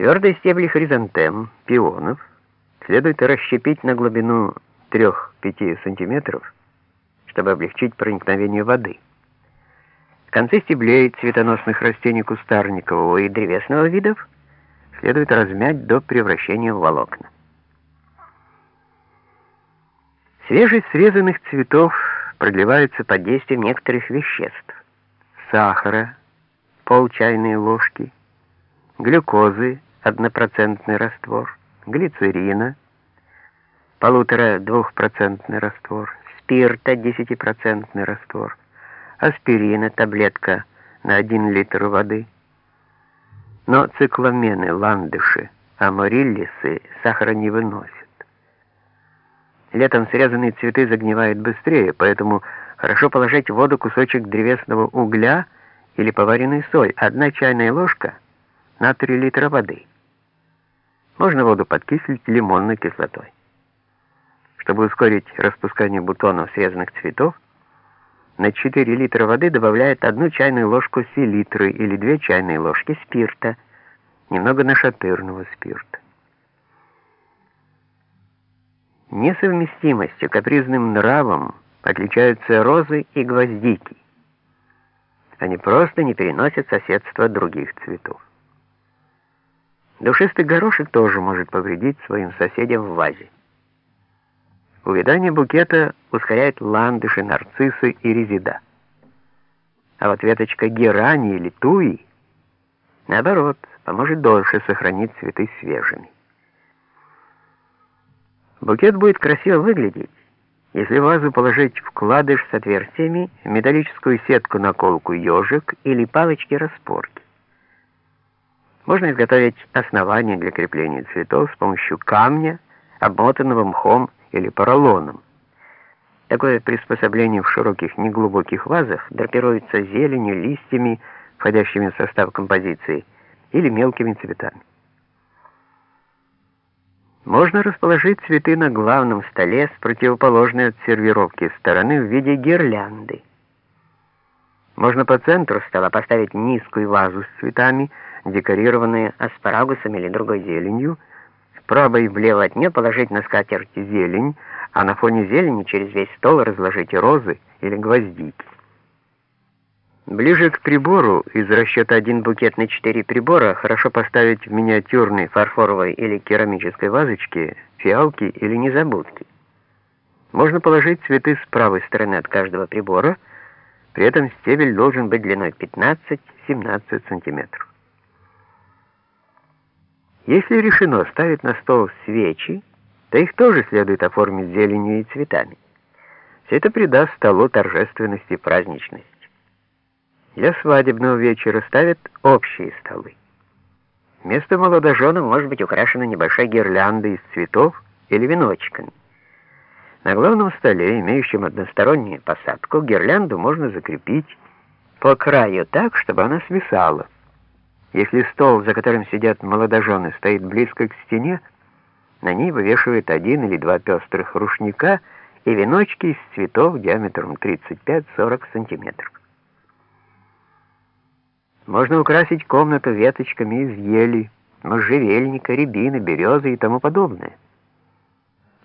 Твердые стебли хризантем, пионов, следует расщепить на глубину 3-5 см, чтобы облегчить проникновение воды. Концы стеблей цветоносных растений кустарникового и древесного видов следует размять до превращения в волокна. Свежесть срезанных цветов продлевается под действием некоторых веществ. Сахара, пол чайной ложки, глюкозы, однопроцентный раствор, глицерина, полутора-двухпроцентный раствор, спирта, десятипроцентный раствор, аспирина, таблетка на 1 литр воды. Но цикламены, ландыши, амариллисы сахара не выносят. Летом срезанные цветы загнивают быстрее, поэтому хорошо положить в воду кусочек древесного угля или поваренную соль, одна чайная ложка на 3 литра воды. Можно воду подкислить лимонной кислотой. Чтобы ускорить распускание бутонов срезанных цветов, на 4 литра воды добавляет одну чайную ложку селитры или 2 чайные ложки спирта, немного нашатырного спирта. Несовместимостью, капризным нравом отличаются розы и гвоздики. Они просто не переносят соседства других цветов. Душистый горошек тоже может повредить своим соседям в вазе. Увядание букета ускоряет ландыши, нарциссы и резида. А вот веточка герани или туи, наоборот, поможет дольше сохранить цветы свежими. Букет будет красиво выглядеть, если в вазу положить вкладыш с отверстиями, металлическую сетку-наколку ежик или палочки-распорки. Можно изготовить основание для крепления цветов с помощью камня, обмотанного мхом или поролоном. Такое приспособление в широких неглубоких вазах драпируется зеленью, листьями, входящими в состав композиции, или мелкими цветами. Можно расположить цветы на главном столе с противоположной от сервировки стороны в виде гирлянды. Можно по центру стола поставить низкую вазу с цветами, декорированные аспарагусом или другой зеленью, справа и влево от нее положить на скатерть зелень, а на фоне зелени через весь стол разложить розы или гвоздики. Ближе к прибору, из расчета один букет на четыре прибора, хорошо поставить в миниатюрной фарфоровой или керамической вазочке фиалки или незабудки. Можно положить цветы с правой стороны от каждого прибора, при этом стебель должен быть длиной 15-17 см. Если решено ставить на стол свечи, то их тоже следует оформить зеленью и цветами. Все это придаст столу торжественность и праздничность. Для свадебного вечера ставят общие столы. Место молодоженов может быть украшено небольшой гирляндой из цветов или веночками. На главном столе, имеющем одностороннюю посадку, гирлянду можно закрепить по краю так, чтобы она свисала. Если стол, за которым сидят молодожены, стоит близко к стене, на ней вывешивают один или два пестрых рушника и веночки из цветов диаметром 35-40 сантиметров. Можно украсить комнату веточками из ели, можжевельника, рябины, березы и тому подобное.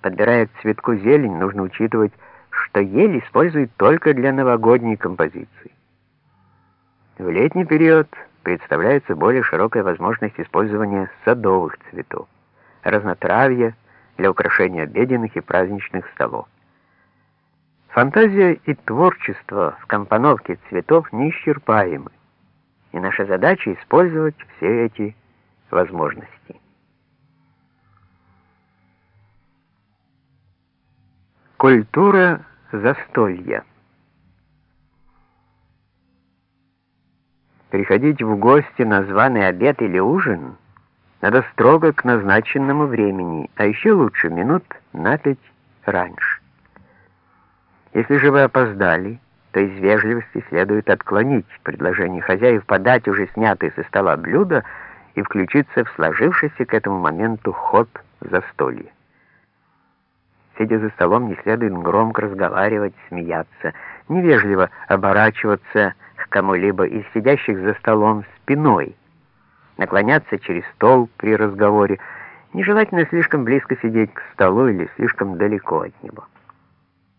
Подбирая к цветку зелень, нужно учитывать, что ель используют только для новогодней композиции. В летний период представляется более широкая возможность использования садовых цветов, разнотравья для украшения обеденных и праздничных столов. Фантазия и творчество в компоновке цветов неисчерпаемы и наша задача использовать все эти возможности. Культура застолья. Приходить в гости на званый обед или ужин надо строго к назначенному времени, а еще лучше минут на пять раньше. Если же вы опоздали, то из вежливости следует отклонить предложение хозяев подать уже снятые со стола блюда и включиться в сложившийся к этому моменту ход застолья. Сидя за столом, не следует громко разговаривать, смеяться, невежливо оборачиваться к кому-либо из сидящих за столом спиной, наклоняться через стол при разговоре, нежелательно слишком близко сидеть к столу или слишком далеко от него.